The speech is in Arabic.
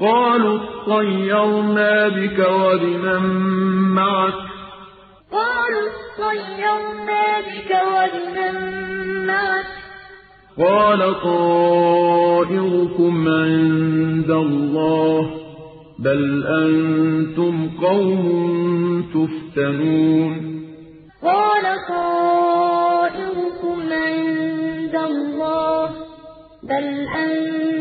قَالُوا اطَّيَّرْنَا بِكَ وَبِمَن مَّعَكَ ۚ. قَالَ طَائِرُكُمْ عِندَ اللَّهِ ۖ بَلْ أَنتُمْ قَوْمٌ تُفْتَنُونَ. قَالُوا اطَّيَّرْنَا بِكَ وَبِمَن مَّعَكَ ۚ قَالَ طَائِرُكُمْ عِندَ اللَّهِ ۖ بَلْ أَنتُمْ قَوْمٌ تُفْتَنُونَ